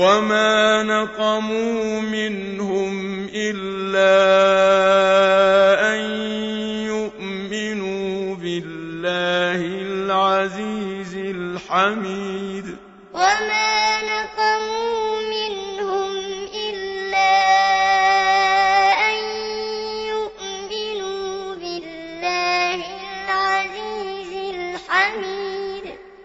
وما نقموا منهم إلا أن يؤمنوا بالله العزيز الحميد وما نقموا منهم إلا أن يؤمنوا بالله العزيز الحميد